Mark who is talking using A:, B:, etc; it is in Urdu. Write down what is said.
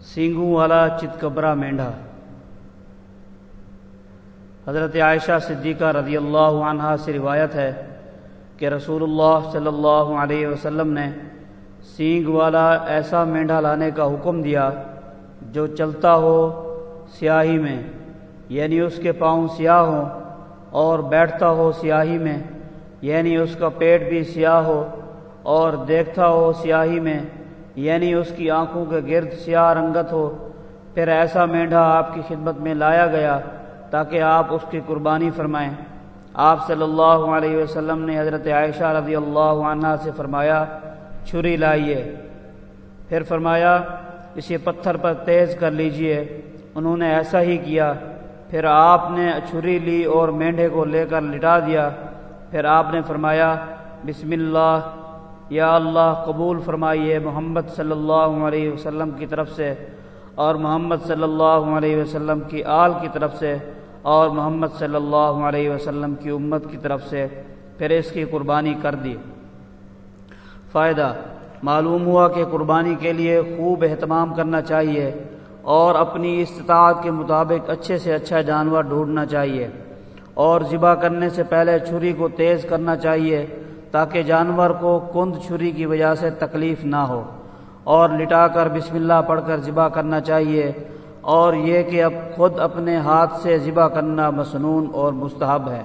A: سینگوں والا چتکبرا مینڈھا۔ حضرت عائشہ صدیقہ رضی اللہ عنہ سے روایت ہے کہ رسول اللہ صلی اللہ علیہ وسلم نے سینگ والا ایسا مینڈھا لانے کا حکم دیا جو چلتا ہو سیاہی میں یعنی اس کے پاؤں سیاہ ہوں اور بیٹھتا ہو سیاہی میں یعنی اس کا پیٹ بھی سیاہ ہو اور دیکھتا ہو سیاہی میں یعنی اس کی آنکھوں کے گرد سیاہ رنگت ہو، پھر ایسا مینڈھا آپ کی خدمت میں لایا گیا تاکہ آپ اس کی قربانی فرمائیں۔ آپ صلی اللہ علیہ وسلم نے حضرت عائشہ رضی اللہ عنہ سے فرمایا، چھری لائیے۔ پھر فرمایا، اسے پتھر پر تیز کر لیجیے۔ انہوں نے ایسا ہی کیا۔ پھر آپ نے چھری لی اور مینڈھے کو لے کر لٹا دیا۔ پھر آپ نے فرمایا، بسم اللہ۔ یا اللہ قبول فرمائیے محمد صلی اللہ علیہ وسلم کی طرف سے اور محمد صلی اللہ علیہ وسلم کی آل کی طرف سے اور محمد صلی اللہ علیہ وسلم کی امت کی طرف سے پھر اس کی قربانی کر دی۔ فائدہ، معلوم ہوا کہ قربانی کے لیے خوب اہتمام کرنا چاہیے اور اپنی استطاعت کے مطابق اچھے سے اچھا جانور ڈھونڈنا چاہیے اور ذبح کرنے سے پہلے چھری کو تیز کرنا چاہیے۔ تاکہ جانور کو کند چھری کی وجہ سے تکلیف نہ ہو اور لٹا کر بسم اللہ پڑھ کر ذبح کرنا چاہیے اور یہ کہ اب خود اپنے ہاتھ سے ذبح کرنا مسنون اور مستحب ہے۔